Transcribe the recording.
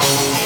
you.